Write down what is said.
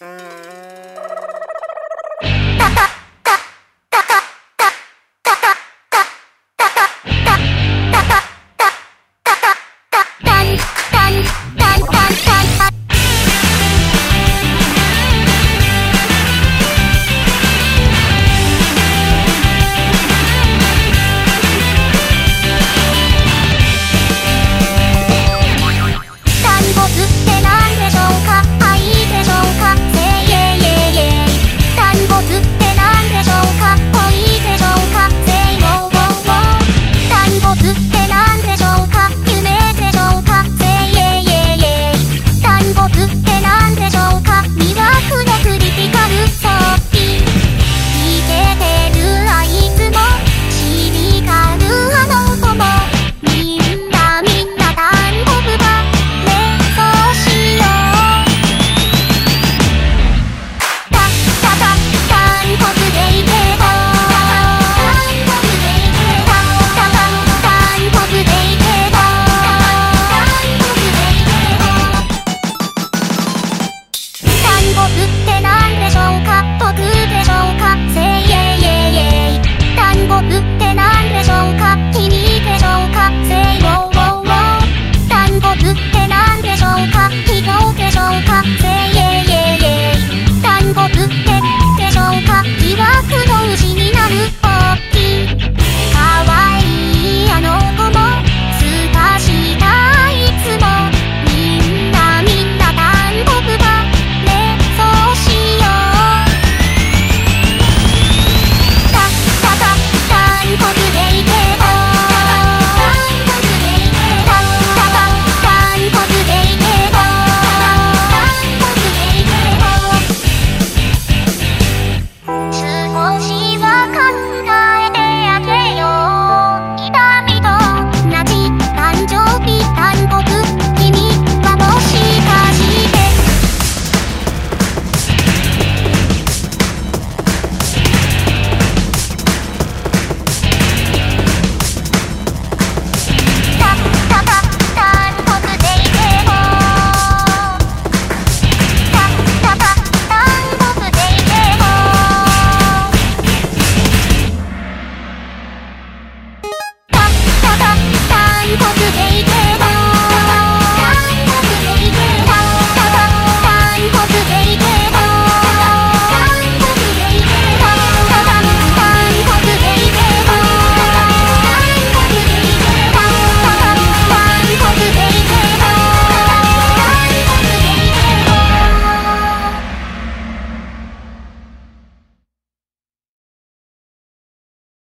Mm.